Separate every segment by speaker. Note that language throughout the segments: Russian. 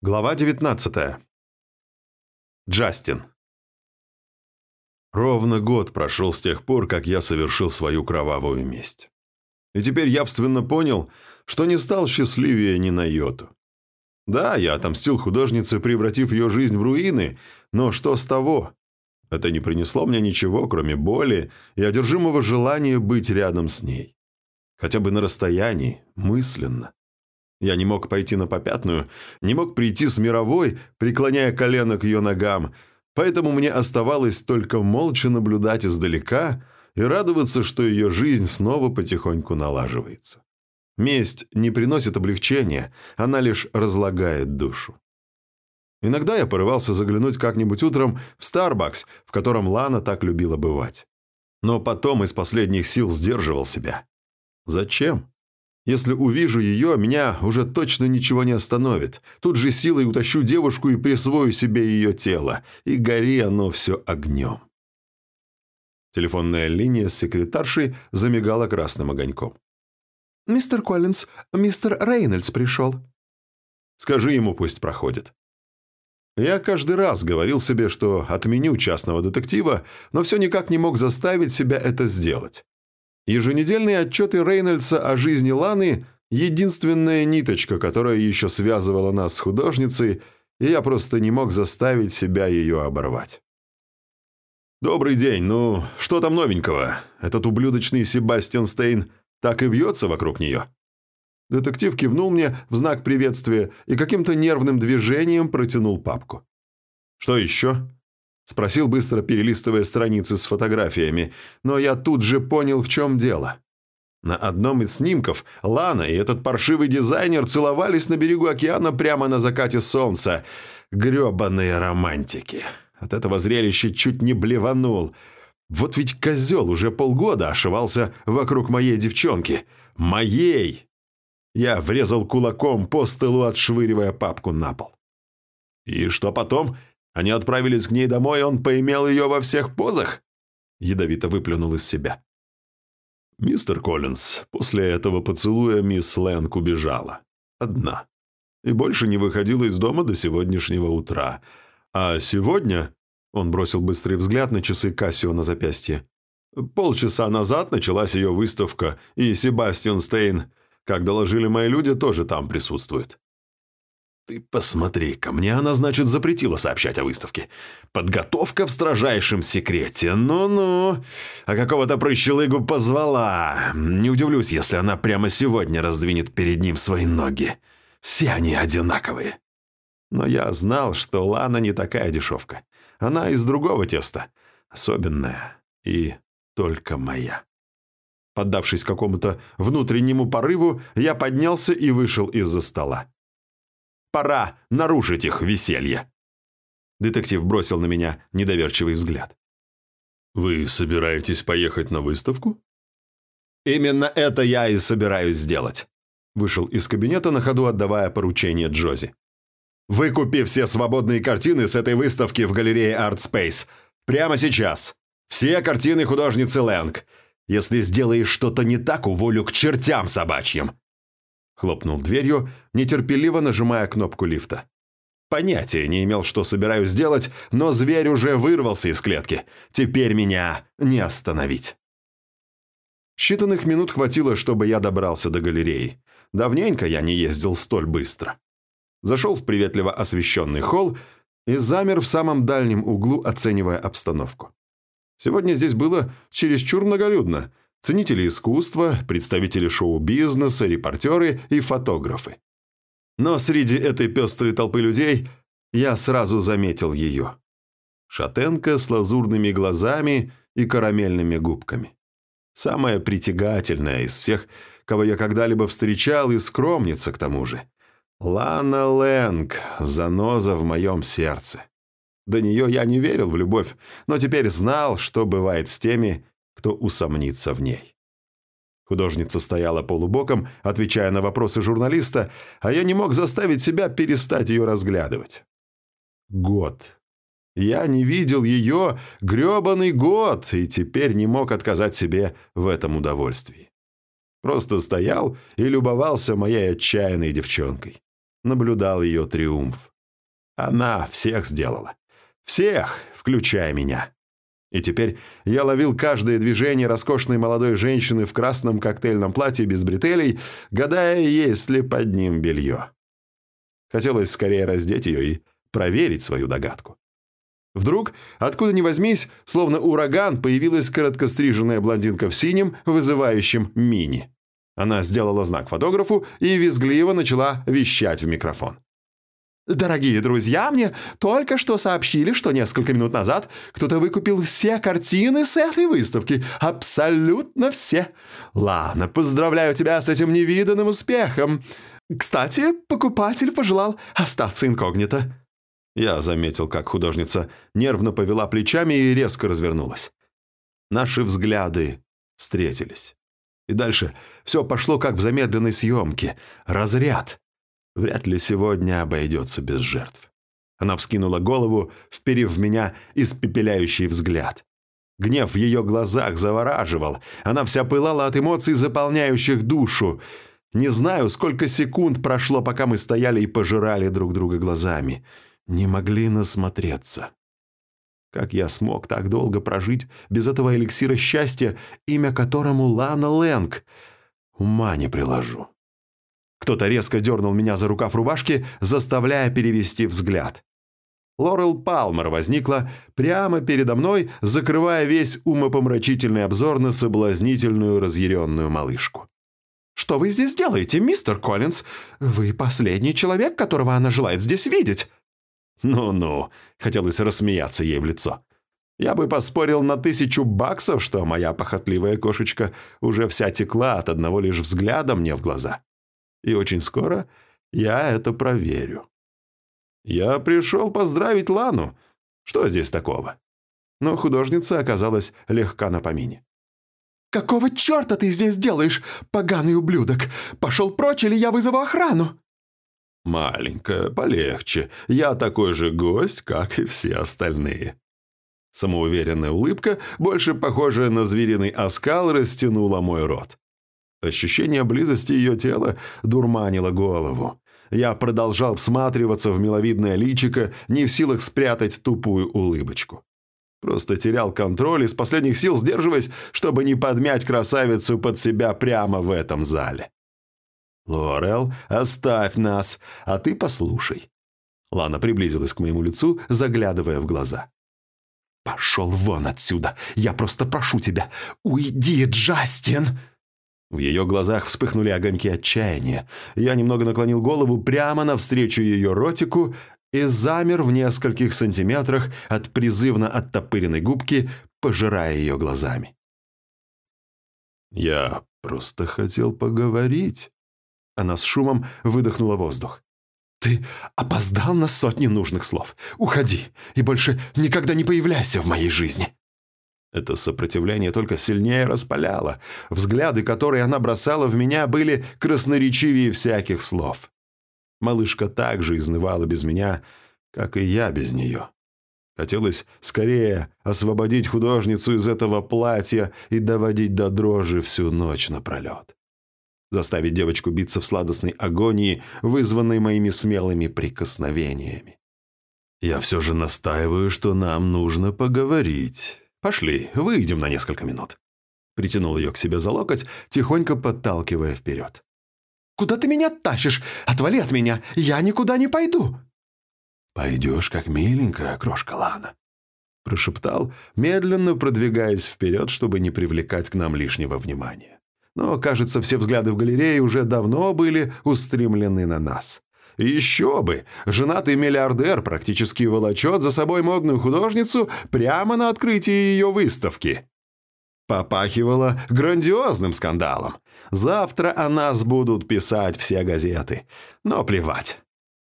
Speaker 1: Глава 19. Джастин. Ровно год прошел с тех пор, как я совершил свою кровавую месть. И теперь явственно понял, что не стал счастливее ни на йоту. Да, я отомстил художнице, превратив ее жизнь в руины, но что с того? Это не принесло мне ничего, кроме боли и одержимого желания быть рядом с ней. Хотя бы на расстоянии, мысленно. Я не мог пойти на попятную, не мог прийти с мировой, преклоняя колено к ее ногам, поэтому мне оставалось только молча наблюдать издалека и радоваться, что ее жизнь снова потихоньку налаживается. Месть не приносит облегчения, она лишь разлагает душу. Иногда я порывался заглянуть как-нибудь утром в Starbucks, в котором Лана так любила бывать. Но потом из последних сил сдерживал себя. Зачем? Если увижу ее, меня уже точно ничего не остановит. Тут же силой утащу девушку и присвою себе ее тело. И гори оно все огнем. Телефонная линия с секретаршей замигала красным огоньком.
Speaker 2: «Мистер Коллинз, мистер Рейнольдс пришел».
Speaker 1: «Скажи ему, пусть проходит». Я каждый раз говорил себе, что отменю частного детектива, но все никак не мог заставить себя это сделать. Еженедельные отчеты Рейнольдса о жизни Ланы – единственная ниточка, которая еще связывала нас с художницей, и я просто не мог заставить себя ее оборвать. «Добрый день, ну, что там новенького? Этот ублюдочный Себастьян Стейн так и вьется вокруг нее?» Детектив кивнул мне в знак приветствия и каким-то нервным движением протянул папку. «Что еще?» Спросил быстро, перелистывая страницы с фотографиями, но я тут же понял, в чем дело. На одном из снимков Лана и этот паршивый дизайнер целовались на берегу океана прямо на закате солнца. Гребаные романтики. От этого зрелища чуть не блеванул. Вот ведь козел уже полгода ошивался вокруг моей девчонки. Моей! Я врезал кулаком по столу, отшвыривая папку на пол. И что потом? Они отправились к ней домой, и он поимел ее во всех позах?» Ядовито выплюнул из себя. Мистер Коллинз после этого поцелуя мисс Лэнг убежала. Одна. И больше не выходила из дома до сегодняшнего утра. А сегодня... Он бросил быстрый взгляд на часы Кассио на запястье. Полчаса назад началась ее выставка, и Себастьян Стейн, как доложили мои люди, тоже там присутствует. Ты посмотри ко мне она, значит, запретила сообщать о выставке. Подготовка в строжайшем секрете. Ну-ну. А какого-то прыщелыгу позвала. Не удивлюсь, если она прямо сегодня раздвинет перед ним свои ноги. Все они одинаковые. Но я знал, что Лана не такая дешевка. Она из другого теста. Особенная и только моя. Поддавшись какому-то внутреннему порыву, я поднялся и вышел из-за стола. Пора нарушить их веселье!» Детектив бросил на меня недоверчивый взгляд. «Вы собираетесь поехать на выставку?» «Именно это я и собираюсь сделать», – вышел из кабинета на ходу, отдавая поручение Джози. «Выкупи все свободные картины с этой выставки в галерее Art Space. Прямо сейчас. Все картины художницы Лэнг. Если сделаешь что-то не так, уволю к чертям собачьим. Хлопнул дверью, нетерпеливо нажимая кнопку лифта. Понятия не имел, что собираюсь сделать, но зверь уже вырвался из клетки. Теперь меня не остановить. Считанных минут хватило, чтобы я добрался до галереи. Давненько я не ездил столь быстро. Зашел в приветливо освещенный холл и замер в самом дальнем углу, оценивая обстановку. Сегодня здесь было чересчур многолюдно, ценители искусства, представители шоу-бизнеса, репортеры и фотографы. Но среди этой пестрой толпы людей я сразу заметил ее. Шатенка с лазурными глазами и карамельными губками. Самая притягательная из всех, кого я когда-либо встречал, и скромница к тому же. Лана Лэнг, заноза в моем сердце. До нее я не верил в любовь, но теперь знал, что бывает с теми, кто усомнится в ней. Художница стояла полубоком, отвечая на вопросы журналиста, а я не мог заставить себя перестать ее разглядывать. Год. Я не видел ее гребаный год, и теперь не мог отказать себе в этом удовольствии. Просто стоял и любовался моей отчаянной девчонкой. наблюдал ее триумф. Она всех сделала. Всех, включая меня. И теперь я ловил каждое движение роскошной молодой женщины в красном коктейльном платье без бретелей, гадая, есть ли под ним белье. Хотелось скорее раздеть ее и проверить свою догадку. Вдруг, откуда ни возьмись, словно ураган, появилась короткостриженная блондинка в синем, вызывающем мини. Она сделала знак фотографу и визгливо начала вещать в микрофон. Дорогие друзья, мне только что сообщили, что несколько минут назад кто-то выкупил все картины с этой выставки. Абсолютно все. Ладно, поздравляю тебя с этим невиданным успехом. Кстати, покупатель пожелал остаться инкогнито. Я заметил, как художница нервно повела плечами и резко развернулась. Наши взгляды встретились. И дальше все пошло как в замедленной съемке. Разряд. Вряд ли сегодня обойдется без жертв. Она вскинула голову, вперив в меня испепеляющий взгляд. Гнев в ее глазах завораживал. Она вся пылала от эмоций, заполняющих душу. Не знаю, сколько секунд прошло, пока мы стояли и пожирали друг друга глазами. Не могли насмотреться. Как я смог так долго прожить без этого эликсира счастья, имя которому Лана Лэнг? Ума не приложу. Кто-то резко дернул меня за рукав рубашки, заставляя перевести взгляд. Лорел Палмер возникла прямо передо мной, закрывая весь умопомрачительный обзор на соблазнительную разъяренную малышку. «Что вы здесь делаете, мистер Коллинз? Вы последний человек, которого она желает здесь видеть!» «Ну-ну», — хотелось рассмеяться ей в лицо. «Я бы поспорил на тысячу баксов, что моя похотливая кошечка уже вся текла от одного лишь взгляда мне в глаза» и очень скоро я это проверю. Я пришел поздравить Лану. Что здесь такого? Но художница оказалась легка на помине. «Какого черта ты здесь делаешь, поганый ублюдок? Пошел прочь, или я вызову охрану?» «Маленькая, полегче. Я такой же гость, как и все остальные». Самоуверенная улыбка, больше похожая на звериный оскал, растянула мой рот. Ощущение близости ее тела дурманило голову. Я продолжал всматриваться в миловидное личико, не в силах спрятать тупую улыбочку. Просто терял контроль, из последних сил сдерживаясь, чтобы не подмять красавицу под себя прямо в этом зале. «Лорел, оставь нас, а ты послушай». Лана приблизилась к моему лицу, заглядывая в глаза. «Пошел вон отсюда! Я просто прошу тебя! Уйди, Джастин!» В ее глазах вспыхнули огоньки отчаяния. Я немного наклонил голову прямо навстречу ее ротику и замер в нескольких сантиметрах от призывно оттопыренной губки, пожирая ее глазами. «Я просто хотел поговорить». Она с шумом выдохнула воздух. «Ты опоздал на сотни нужных слов. Уходи и больше никогда не появляйся в моей жизни». Это сопротивление только сильнее распаляло. Взгляды, которые она бросала в меня, были красноречивее всяких слов. Малышка также изнывала без меня, как и я без нее. Хотелось скорее освободить художницу из этого платья и доводить до дрожи всю ночь напролет. Заставить девочку биться в сладостной агонии, вызванной моими смелыми прикосновениями. Я все же настаиваю, что нам нужно поговорить. «Пошли, выйдем на несколько минут». Притянул ее к себе за локоть, тихонько подталкивая вперед. «Куда ты меня тащишь? Отвали от меня! Я никуда не пойду!» «Пойдешь, как миленькая крошка Лана», – прошептал, медленно продвигаясь вперед, чтобы не привлекать к нам лишнего внимания. Но, кажется, все взгляды в галерее уже давно были устремлены на нас. Еще бы! Женатый миллиардер практически волочет за собой модную художницу прямо на открытии ее выставки. Попахивало грандиозным скандалом. Завтра о нас будут писать все газеты. Но плевать.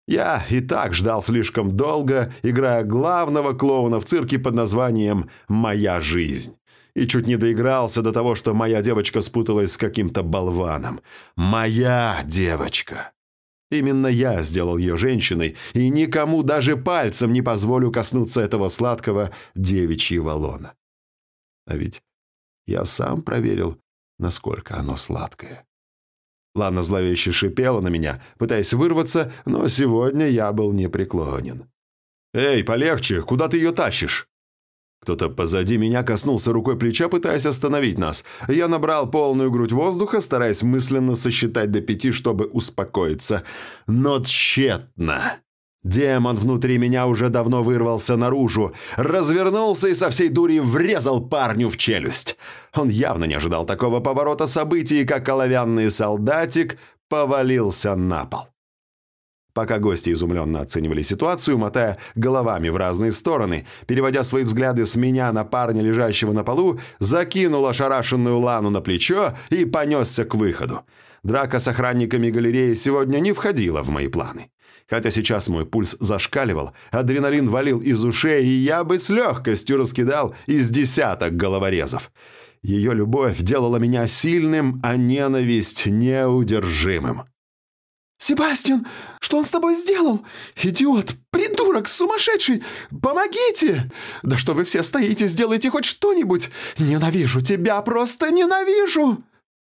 Speaker 1: Я и так ждал слишком долго, играя главного клоуна в цирке под названием «Моя жизнь». И чуть не доигрался до того, что моя девочка спуталась с каким-то болваном. Моя девочка. Именно я сделал ее женщиной, и никому даже пальцем не позволю коснуться этого сладкого девичьего лона. А ведь я сам проверил, насколько оно сладкое. Лана зловеще шипела на меня, пытаясь вырваться, но сегодня я был непреклонен. «Эй, полегче, куда ты ее тащишь?» Кто-то позади меня коснулся рукой плеча, пытаясь остановить нас. Я набрал полную грудь воздуха, стараясь мысленно сосчитать до пяти, чтобы успокоиться. Но тщетно. Демон внутри меня уже давно вырвался наружу, развернулся и со всей дури врезал парню в челюсть. Он явно не ожидал такого поворота событий, как оловянный солдатик повалился на пол. Пока гости изумленно оценивали ситуацию, мотая головами в разные стороны, переводя свои взгляды с меня на парня, лежащего на полу, закинул ошарашенную Лану на плечо и понесся к выходу. Драка с охранниками галереи сегодня не входила в мои планы. Хотя сейчас мой пульс зашкаливал, адреналин валил из ушей, и я бы с легкостью раскидал из десяток головорезов. Ее любовь делала меня сильным, а ненависть неудержимым.
Speaker 2: «Себастьян, что он с тобой сделал? Идиот, придурок, сумасшедший! Помогите! Да что вы все стоите, сделайте хоть что-нибудь! Ненавижу тебя, просто ненавижу!»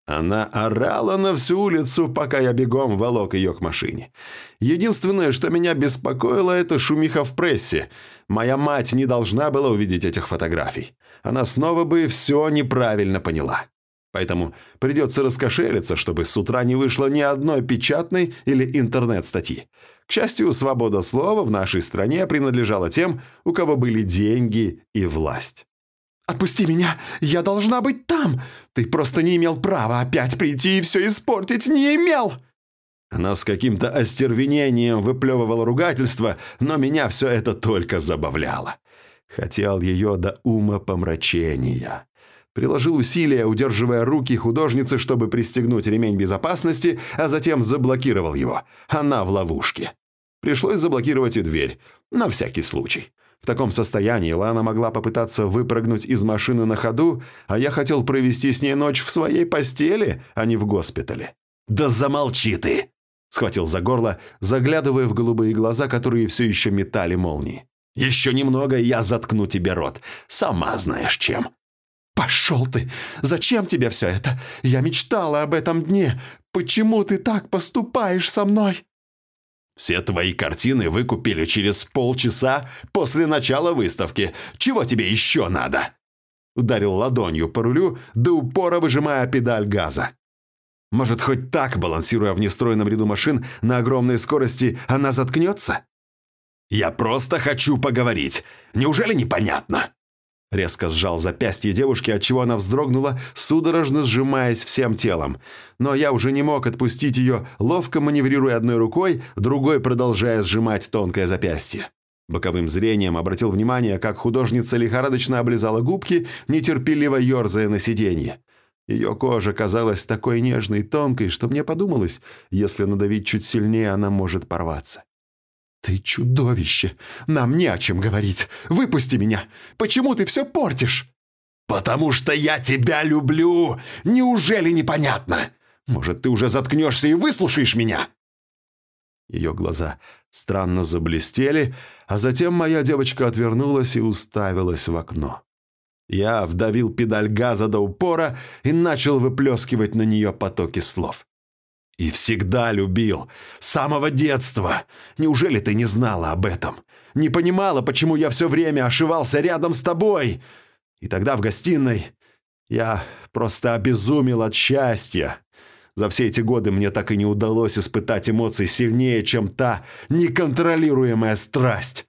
Speaker 1: Она орала на всю улицу, пока я бегом волок ее к машине. Единственное, что меня беспокоило, это шумиха в прессе. Моя мать не должна была увидеть этих фотографий. Она снова бы все неправильно поняла. Поэтому придется раскошелиться, чтобы с утра не вышло ни одной печатной или интернет-статьи. К счастью, свобода слова в нашей стране принадлежала тем, у кого были деньги и власть.
Speaker 2: «Отпусти меня! Я должна быть там! Ты просто не имел права опять прийти и все испортить! Не имел!»
Speaker 1: Она с каким-то остервенением выплевывала ругательство, но меня все это только забавляло. Хотел ее до ума помрачения. Приложил усилия, удерживая руки художницы, чтобы пристегнуть ремень безопасности, а затем заблокировал его. Она в ловушке. Пришлось заблокировать и дверь. На всякий случай. В таком состоянии Лана могла попытаться выпрыгнуть из машины на ходу, а я хотел провести с ней ночь в своей постели, а не в госпитале. «Да замолчи ты!» Схватил за горло, заглядывая в голубые глаза, которые все еще метали молнии. «Еще немного, и я заткну тебе рот. Сама знаешь чем».
Speaker 2: «Пошел ты! Зачем тебе все это? Я мечтала об этом дне. Почему ты так поступаешь со мной?»
Speaker 1: Все твои картины выкупили через полчаса после начала выставки. Чего тебе еще надо?» Ударил ладонью по рулю, до упора выжимая педаль газа. «Может, хоть так, балансируя в нестройном ряду машин на огромной скорости, она заткнется?» «Я просто хочу поговорить. Неужели непонятно?» Резко сжал запястье девушки, отчего она вздрогнула, судорожно сжимаясь всем телом. Но я уже не мог отпустить ее, ловко маневрируя одной рукой, другой продолжая сжимать тонкое запястье. Боковым зрением обратил внимание, как художница лихорадочно облизала губки, нетерпеливо ерзая на сиденье. Ее кожа казалась такой нежной и тонкой, что мне подумалось, если надавить чуть сильнее, она может порваться.
Speaker 2: «Ты чудовище! Нам не о чем говорить! Выпусти меня! Почему ты все портишь?»
Speaker 1: «Потому что я тебя люблю! Неужели непонятно? Может, ты уже заткнешься и выслушаешь меня?» Ее глаза странно заблестели, а затем моя девочка отвернулась и уставилась в окно. Я вдавил педаль газа до упора и начал выплескивать на нее потоки слов. И всегда любил. С самого детства. Неужели ты не знала об этом? Не понимала, почему я все время ошивался рядом с тобой? И тогда в гостиной я просто обезумел от счастья. За все эти годы мне так и не удалось испытать эмоций сильнее, чем та неконтролируемая страсть.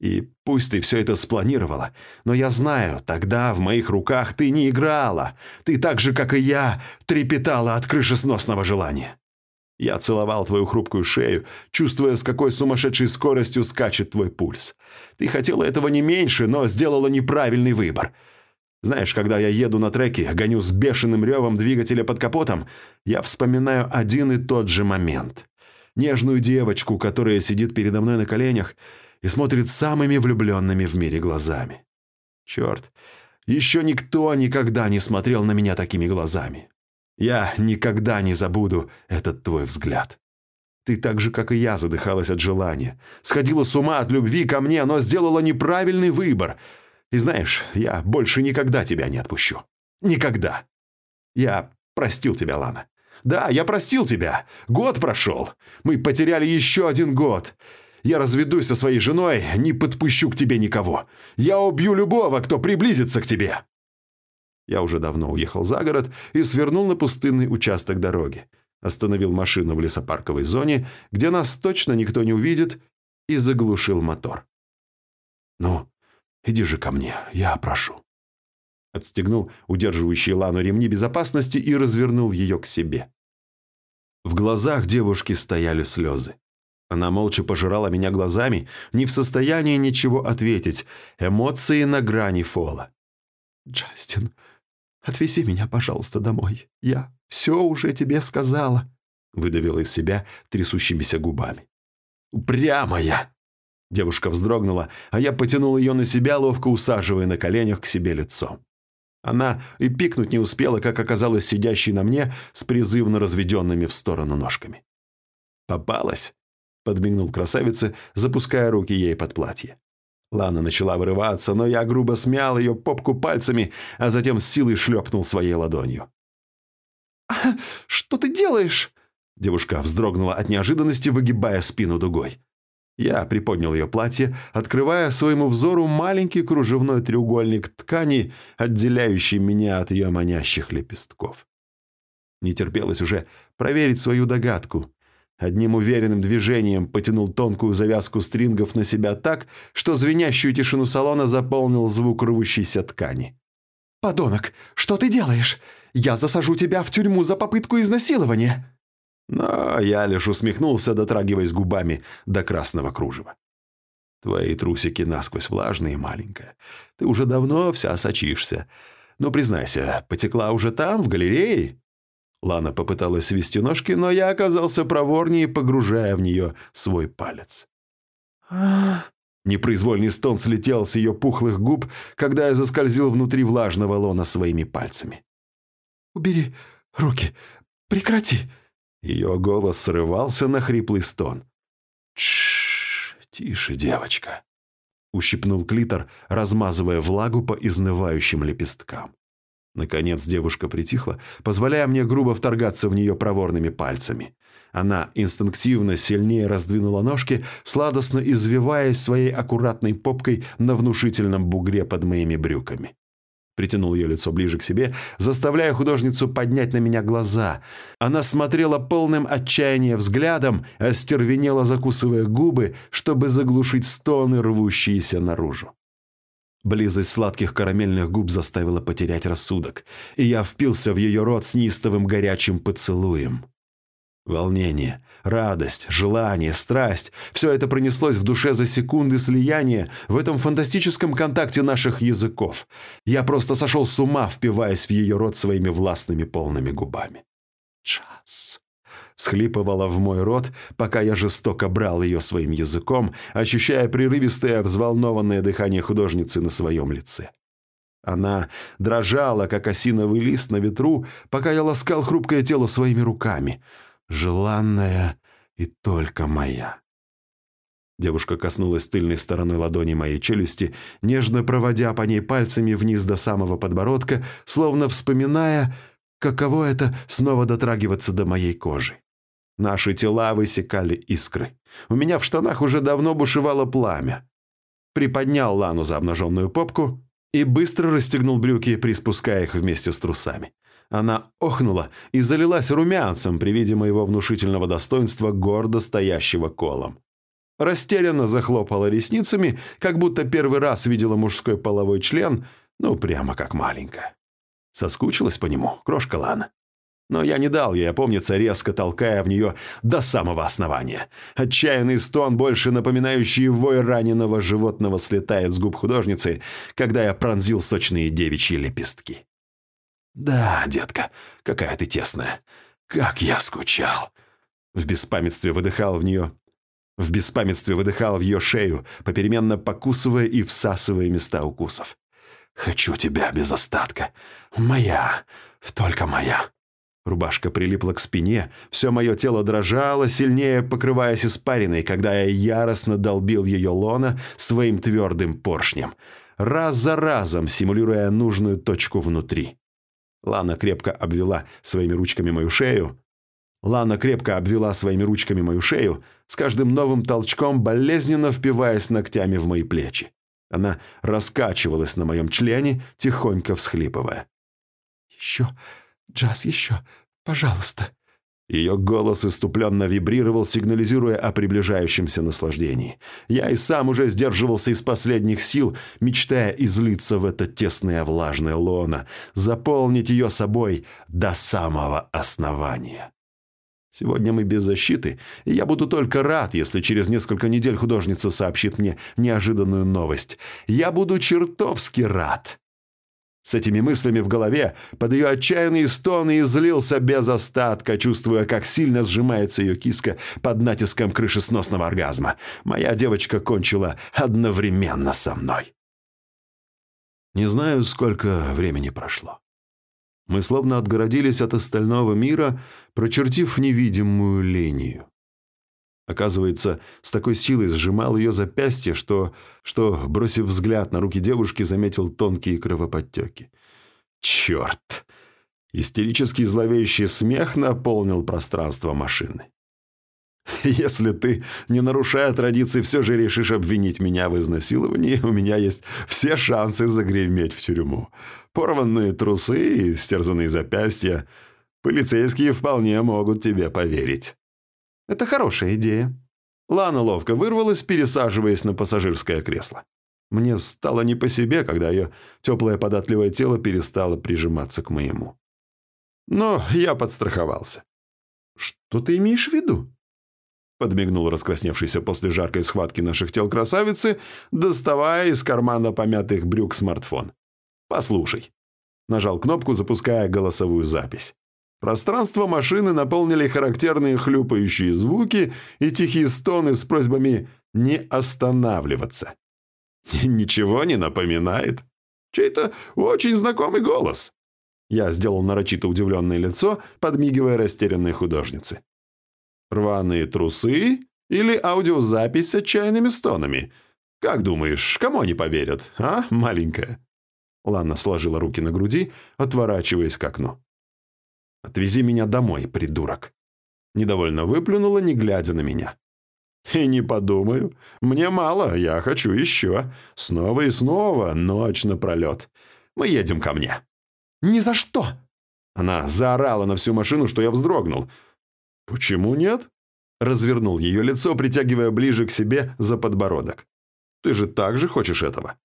Speaker 1: И пусть ты все это спланировала, но я знаю, тогда в моих руках ты не играла. Ты так же, как и я, трепетала от крышесносного желания. Я целовал твою хрупкую шею, чувствуя, с какой сумасшедшей скоростью скачет твой пульс. Ты хотела этого не меньше, но сделала неправильный выбор. Знаешь, когда я еду на треке, гоню с бешеным ревом двигателя под капотом, я вспоминаю один и тот же момент. Нежную девочку, которая сидит передо мной на коленях, и смотрит самыми влюбленными в мире глазами. Черт, еще никто никогда не смотрел на меня такими глазами. Я никогда не забуду этот твой взгляд. Ты так же, как и я, задыхалась от желания. Сходила с ума от любви ко мне, но сделала неправильный выбор. И знаешь, я больше никогда тебя не отпущу. Никогда. Я простил тебя, Лана. Да, я простил тебя. Год прошел. Мы потеряли еще один год. Я разведусь со своей женой, не подпущу к тебе никого. Я убью любого, кто приблизится к тебе». Я уже давно уехал за город и свернул на пустынный участок дороги. Остановил машину в лесопарковой зоне, где нас точно никто не увидит, и заглушил мотор. «Ну, иди же ко мне, я прошу». Отстегнул удерживающие Лану ремни безопасности и развернул ее к себе. В глазах девушки стояли слезы. Она молча пожирала меня глазами, не в состоянии ничего ответить, эмоции на грани фола.
Speaker 2: «Джастин, отвези меня, пожалуйста, домой. Я все уже тебе сказала», — выдавила из себя трясущимися губами.
Speaker 1: «Упрямая!» Девушка вздрогнула, а я потянул ее на себя, ловко усаживая на коленях к себе лицом. Она и пикнуть не успела, как оказалась сидящей на мне с призывно разведенными в сторону ножками. «Попалась?» — подмигнул красавице, запуская руки ей под платье. Лана начала вырываться, но я грубо смял ее попку пальцами, а затем с силой шлепнул своей ладонью.
Speaker 2: «Что ты делаешь?»
Speaker 1: Девушка вздрогнула от неожиданности, выгибая спину дугой. Я приподнял ее платье, открывая своему взору маленький кружевной треугольник ткани, отделяющий меня от ее манящих лепестков. Не терпелось уже проверить свою догадку. Одним уверенным движением потянул тонкую завязку стрингов на себя так, что звенящую тишину салона заполнил звук рвущейся ткани.
Speaker 2: «Подонок, что ты делаешь? Я засажу тебя в тюрьму за попытку изнасилования!»
Speaker 1: Но я лишь усмехнулся, дотрагиваясь губами до красного кружева. Твои трусики насквозь влажные, маленькая. Ты уже давно вся сочишься. Но, признайся, потекла уже там, в галерее?» Лана попыталась свести ножки, но я оказался проворнее, погружая в нее свой палец. Непроизвольный стон слетел с ее пухлых губ, когда я заскользил внутри влажного лона своими пальцами.
Speaker 2: «Убери руки! Прекрати!»
Speaker 1: Ее голос срывался на хриплый стон. «Тш, тише, девочка!» Ущипнул клитор, размазывая влагу по изнывающим лепесткам. Наконец девушка притихла, позволяя мне грубо вторгаться в нее проворными пальцами. Она инстинктивно сильнее раздвинула ножки, сладостно извиваясь своей аккуратной попкой на внушительном бугре под моими брюками притянул ее лицо ближе к себе, заставляя художницу поднять на меня глаза. Она смотрела полным отчаяния взглядом, остервенела, закусывая губы, чтобы заглушить стоны, рвущиеся наружу. Близость сладких карамельных губ заставила потерять рассудок, и я впился в ее рот с нистовым горячим поцелуем. Волнение, радость, желание, страсть – все это пронеслось в душе за секунды слияния в этом фантастическом контакте наших языков. Я просто сошел с ума, впиваясь в ее рот своими властными полными губами. «Час!» – всхлипывала в мой рот, пока я жестоко брал ее своим языком, ощущая прерывистое, взволнованное дыхание художницы на своем лице. Она дрожала, как осиновый лист на ветру, пока я ласкал хрупкое тело своими руками – желанная и только моя. Девушка коснулась тыльной стороной ладони моей челюсти, нежно проводя по ней пальцами вниз до самого подбородка, словно вспоминая, каково это снова дотрагиваться до моей кожи. Наши тела высекали искры. У меня в штанах уже давно бушевало пламя. Приподнял Лану за обнаженную попку и быстро расстегнул брюки, приспуская их вместе с трусами. Она охнула и залилась румянцем при виде моего внушительного достоинства, гордо стоящего колом. Растерянно захлопала ресницами, как будто первый раз видела мужской половой член, ну, прямо как маленькая. Соскучилась по нему, крошка Лана. Но я не дал ей опомниться, резко толкая в нее до самого основания. Отчаянный стон, больше напоминающий вой раненого животного, слетает с губ художницы, когда я пронзил сочные девичьи лепестки. «Да, детка, какая ты тесная. Как я скучал!» В беспамятстве выдыхал в нее... В беспамятстве выдыхал в ее шею, попеременно покусывая и всасывая места укусов. «Хочу тебя без остатка. Моя. Только моя». Рубашка прилипла к спине, все мое тело дрожало, сильнее покрываясь испариной, когда я яростно долбил ее лона своим твердым поршнем, раз за разом симулируя нужную точку внутри. Лана крепко обвела своими ручками мою шею, Лана крепко обвела своими ручками мою шею, с каждым новым толчком болезненно впиваясь ногтями в мои плечи. Она раскачивалась на моем члене, тихонько всхлипывая.
Speaker 2: «Еще, Джаз, еще, пожалуйста».
Speaker 1: Ее голос иступленно вибрировал, сигнализируя о приближающемся наслаждении. Я и сам уже сдерживался из последних сил, мечтая излиться в это тесное влажное лоно, заполнить ее собой до самого основания. Сегодня мы без защиты, и я буду только рад, если через несколько недель художница сообщит мне неожиданную новость. Я буду чертовски рад. С этими мыслями в голове, под ее отчаянные стоны излился без остатка, чувствуя, как сильно сжимается ее киска под натиском крышесносного оргазма. Моя девочка кончила одновременно со мной. Не знаю, сколько времени прошло. Мы словно отгородились от остального мира, прочертив невидимую линию. Оказывается, с такой силой сжимал ее запястье, что, что, бросив взгляд на руки девушки, заметил тонкие кровоподтеки. Черт! Истерический зловещий смех наполнил пространство машины. Если ты, не нарушая традиций, все же решишь обвинить меня в изнасиловании, у меня есть все шансы загреметь в тюрьму. Порванные трусы и стерзанные запястья. Полицейские вполне могут тебе поверить. Это хорошая идея. Лана ловко вырвалась, пересаживаясь на пассажирское кресло. Мне стало не по себе, когда ее теплое податливое тело перестало прижиматься к моему. Но я подстраховался. «Что ты имеешь в виду?» подмигнул раскрасневшийся после жаркой схватки наших тел красавицы, доставая из кармана помятых брюк смартфон. «Послушай». Нажал кнопку, запуская голосовую запись. Пространство машины наполнили характерные хлюпающие звуки и тихие стоны с просьбами не останавливаться. «Ничего не напоминает. Чей-то очень знакомый голос». Я сделал нарочито удивленное лицо, подмигивая растерянной художнице. Рваные трусы или аудиозапись с отчаянными стонами? Как думаешь, кому они поверят, а, маленькая?» Лана сложила руки на груди, отворачиваясь к окну. «Отвези меня домой, придурок!» Недовольно выплюнула, не глядя на меня. «И не подумаю. Мне мало, я хочу еще. Снова и снова, ночь напролет. Мы едем ко мне».
Speaker 2: «Ни за что!»
Speaker 1: Она заорала на всю машину, что я вздрогнул. «Почему нет?» Развернул ее лицо, притягивая ближе к себе за подбородок. «Ты же так же хочешь этого?»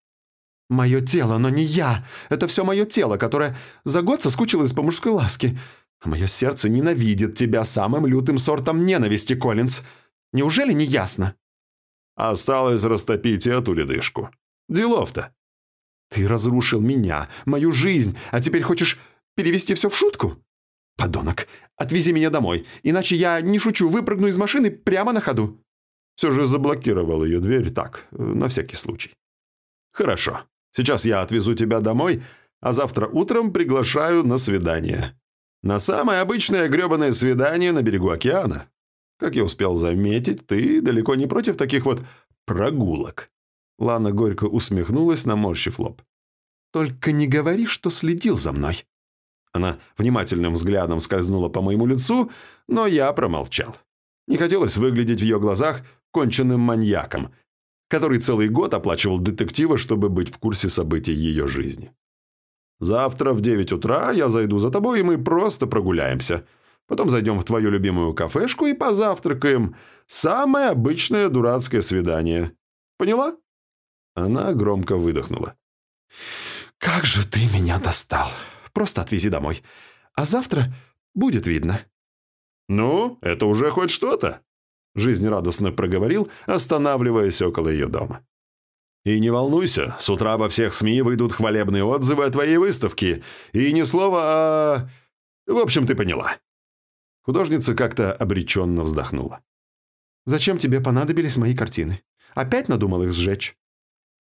Speaker 2: «Мое тело, но не я. Это все мое тело, которое за год соскучилось по мужской ласке. Мое сердце ненавидит тебя самым лютым сортом ненависти, Коллинз. Неужели не ясно?»
Speaker 1: «Осталось растопить эту ледышку. Делов-то».
Speaker 2: «Ты разрушил меня, мою жизнь, а теперь хочешь перевести все в шутку?» «Подонок, отвези меня домой, иначе я, не шучу, выпрыгну из машины прямо на ходу».
Speaker 1: Все же заблокировал ее дверь так, на всякий случай. «Хорошо, сейчас я отвезу тебя домой, а завтра утром приглашаю на свидание. На самое обычное гребаное свидание на берегу океана. Как я успел заметить, ты далеко не против таких вот прогулок». Лана горько усмехнулась, наморщив лоб.
Speaker 2: «Только не говори, что следил за мной».
Speaker 1: Она внимательным взглядом скользнула по моему лицу, но я промолчал. Не хотелось выглядеть в ее глазах конченным маньяком, который целый год оплачивал детектива, чтобы быть в курсе событий ее жизни. «Завтра в девять утра я зайду за тобой, и мы просто прогуляемся. Потом зайдем в твою любимую кафешку и позавтракаем. Самое обычное дурацкое свидание. Поняла?» Она громко выдохнула.
Speaker 2: «Как же ты меня достал!» Просто отвези домой. А завтра будет видно».
Speaker 1: «Ну, это уже хоть что-то», – жизнерадостно проговорил, останавливаясь около ее дома. «И не волнуйся, с утра во всех СМИ выйдут хвалебные отзывы о твоей выставке. И ни слова о... В общем, ты поняла». Художница как-то обреченно вздохнула.
Speaker 2: «Зачем тебе понадобились мои картины? Опять надумал их сжечь?»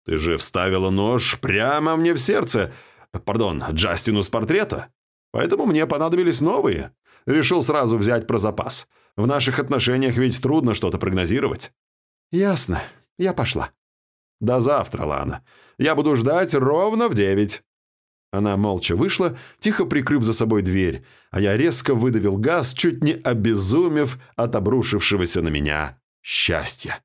Speaker 1: «Ты же вставила нож прямо мне в сердце пардон, Джастину с портрета. Поэтому мне понадобились новые. Решил сразу взять про запас. В наших отношениях ведь трудно что-то прогнозировать».
Speaker 2: «Ясно. Я пошла».
Speaker 1: «До завтра, Лана. Я буду ждать ровно в девять». Она молча вышла, тихо прикрыв за собой дверь, а я резко выдавил газ, чуть не обезумев от обрушившегося на меня счастья.